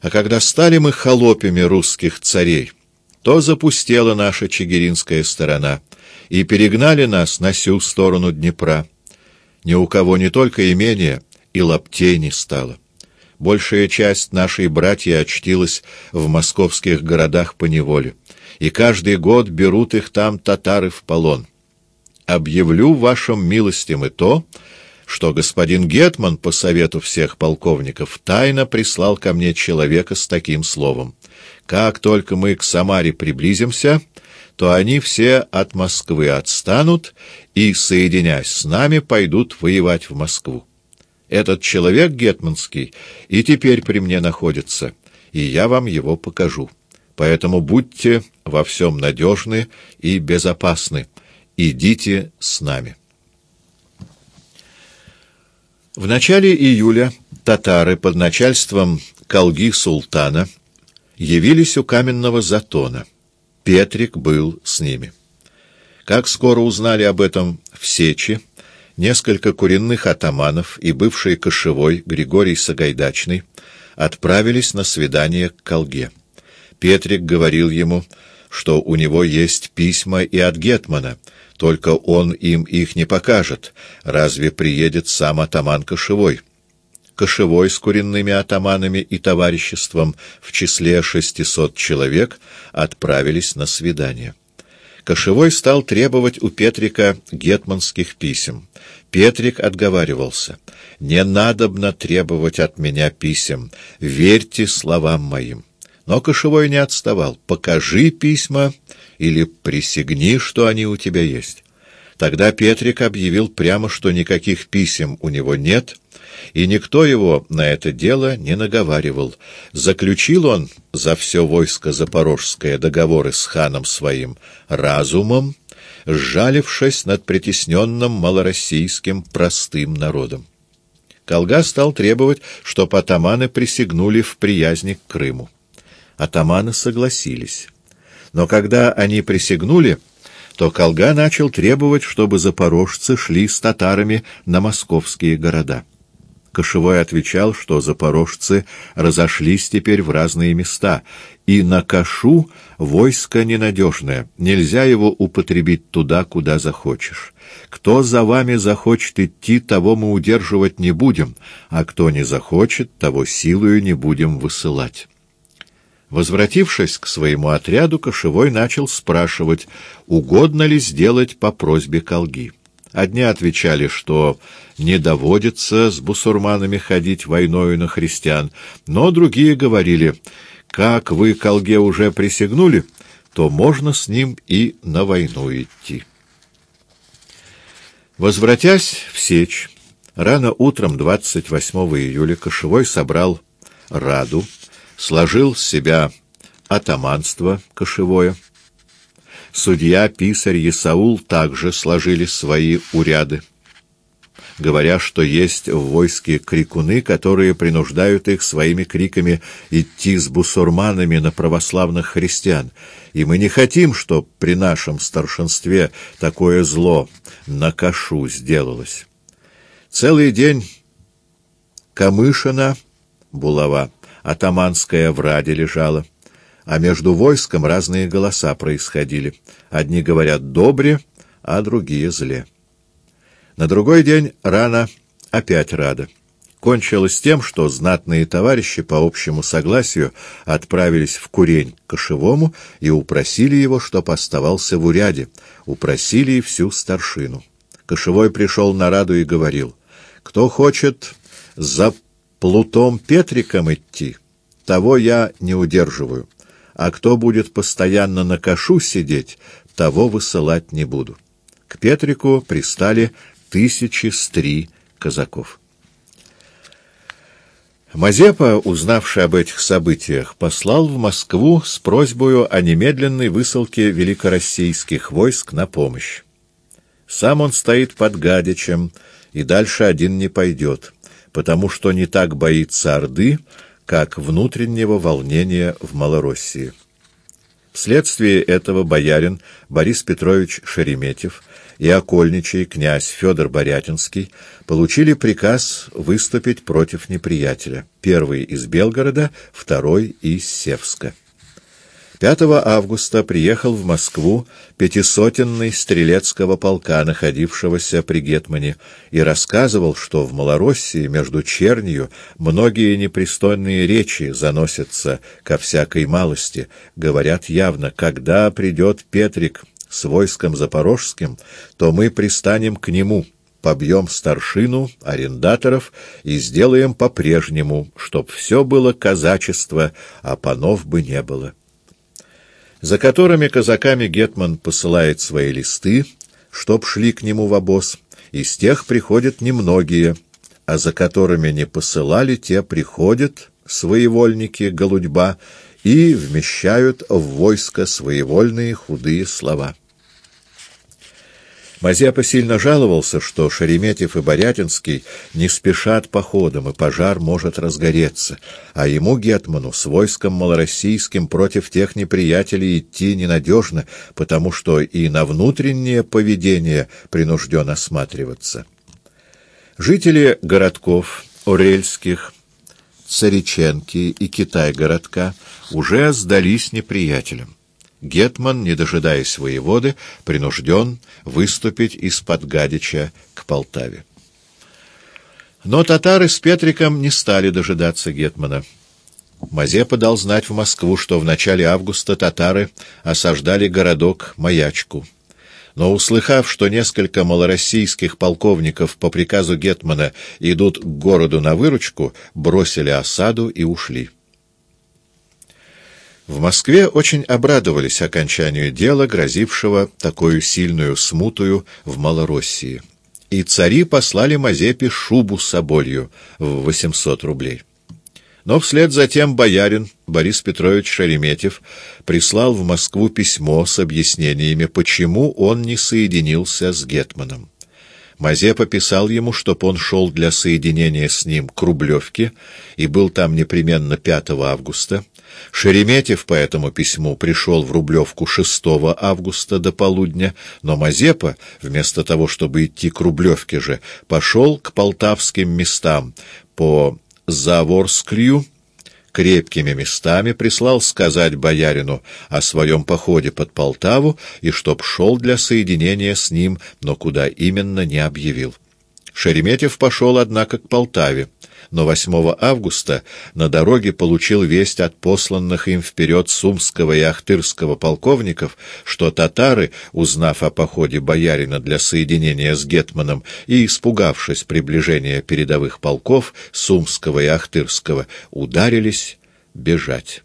А когда стали мы холопями русских царей, то запустела наша чигиринская сторона, и перегнали нас на сю сторону Днепра. Ни у кого не только имение, и лаптей не стало. Большая часть нашей братья очтилась в московских городах по неволе, и каждый год берут их там татары в полон. Объявлю вашим милостям и то, что господин Гетман по совету всех полковников тайно прислал ко мне человека с таким словом. Как только мы к Самаре приблизимся, то они все от Москвы отстанут и, соединяясь с нами, пойдут воевать в Москву. Этот человек гетманский и теперь при мне находится, и я вам его покажу. Поэтому будьте во всем надежны и безопасны. Идите с нами». В начале июля татары под начальством Калги Султана явились у каменного затона. Петрик был с ними. Как скоро узнали об этом в Сечи, несколько куренных атаманов и бывший кошевой Григорий Сагайдачный отправились на свидание к Калге. Петрик говорил ему, что у него есть письма и от Гетмана — только он им их не покажет. Разве приедет сам атаман Кошевой? Кошевой с куренными атаманами и товариществом в числе шестисот человек отправились на свидание. Кошевой стал требовать у Петрика гетманских писем. Петрик отговаривался. «Не надобно требовать от меня писем. Верьте словам моим». Но Кошевой не отставал. «Покажи письма или присягни, что они у тебя есть». Тогда Петрик объявил прямо, что никаких писем у него нет, и никто его на это дело не наговаривал. Заключил он за все войско запорожское договоры с ханом своим разумом, сжалившись над притесненным малороссийским простым народом. Колга стал требовать, чтоб атаманы присягнули в приязни к Крыму атаманы согласились. Но когда они присягнули, то Колга начал требовать, чтобы запорожцы шли с татарами на московские города. Кошевой отвечал, что запорожцы разошлись теперь в разные места, и на Кашу войско ненадежное, нельзя его употребить туда, куда захочешь. Кто за вами захочет идти, того мы удерживать не будем, а кто не захочет, того силою не будем высылать. Возвратившись к своему отряду, Кошевой начал спрашивать, угодно ли сделать по просьбе Колги. Одни отвечали, что не доводится с бусурманами ходить войною на христиан, но другие говорили, как вы Колге уже присягнули, то можно с ним и на войну идти. Возвратясь в Сечь, рано утром 28 июля Кошевой собрал Раду, сложил с себя атаманство кошевое. Судья, писарь и Саул также сложили свои уряды, говоря, что есть в войске крикуны, которые принуждают их своими криками идти с бусурманами на православных христиан, и мы не хотим, чтоб при нашем старшинстве такое зло на кашу сделалось. Целый день Камышина, булава, атаманская в Раде лежала, а между войском разные голоса происходили. Одни говорят «добре», а другие «зле». На другой день рано опять Рада. Кончилось тем, что знатные товарищи по общему согласию отправились в Курень к Кошевому и упросили его, чтоб оставался в уряде, упросили и всю старшину. Кошевой пришел на Раду и говорил, «Кто хочет за Плутом Петриком идти, того я не удерживаю, а кто будет постоянно на кашу сидеть, того высылать не буду. К Петрику пристали тысячи стри казаков. Мазепа, узнавший об этих событиях, послал в Москву с просьбой о немедленной высылке великороссийских войск на помощь. Сам он стоит под Гадичем и дальше один не пойдет потому что не так боится Орды, как внутреннего волнения в Малороссии. Вследствие этого боярин Борис Петрович Шереметьев и окольничий князь Федор Борятинский получили приказ выступить против неприятеля, первый из Белгорода, второй из Севска. 5 августа приехал в Москву пятисотенный стрелецкого полка, находившегося при Гетмане, и рассказывал, что в Малороссии между чернью многие непристойные речи заносятся ко всякой малости, говорят явно, когда придет Петрик с войском запорожским, то мы пристанем к нему, побьем старшину, арендаторов и сделаем по-прежнему, чтоб все было казачество, а панов бы не было за которыми казаками Гетман посылает свои листы, чтоб шли к нему в обоз, из тех приходят немногие, а за которыми не посылали, те приходят, своевольники, голудьба, и вмещают в войско своевольные худые слова. Мазепа сильно жаловался, что Шереметьев и Борятинский не спешат походом, и пожар может разгореться, а ему, Гетману, с войском малороссийским против тех неприятелей идти ненадежно, потому что и на внутреннее поведение принужден осматриваться. Жители городков Орельских, Цариченки и Китай-городка уже сдались неприятелям. Гетман, не дожидаясь воеводы, принужден выступить из-под Гадича к Полтаве. Но татары с Петриком не стали дожидаться Гетмана. Мазепа дал знать в Москву, что в начале августа татары осаждали городок Маячку. Но, услыхав, что несколько малороссийских полковников по приказу Гетмана идут к городу на выручку, бросили осаду и ушли. В Москве очень обрадовались окончанию дела, грозившего такую сильную смутую в Малороссии. И цари послали Мазепе шубу с соболью в 800 рублей. Но вслед за тем боярин Борис Петрович Шереметьев прислал в Москву письмо с объяснениями, почему он не соединился с Гетманом. Мазепа писал ему, чтоб он шел для соединения с ним к Рублевке и был там непременно 5 августа, Шереметьев по этому письму пришел в Рублевку 6 августа до полудня, но Мазепа, вместо того, чтобы идти к Рублевке же, пошел к полтавским местам по Заворскрию, крепкими местами прислал сказать боярину о своем походе под Полтаву и чтоб шел для соединения с ним, но куда именно не объявил. Шереметьев пошел, однако, к Полтаве но 8 августа на дороге получил весть от посланных им вперед Сумского и Ахтырского полковников, что татары, узнав о походе боярина для соединения с Гетманом и испугавшись приближения передовых полков Сумского и Ахтырского, ударились бежать.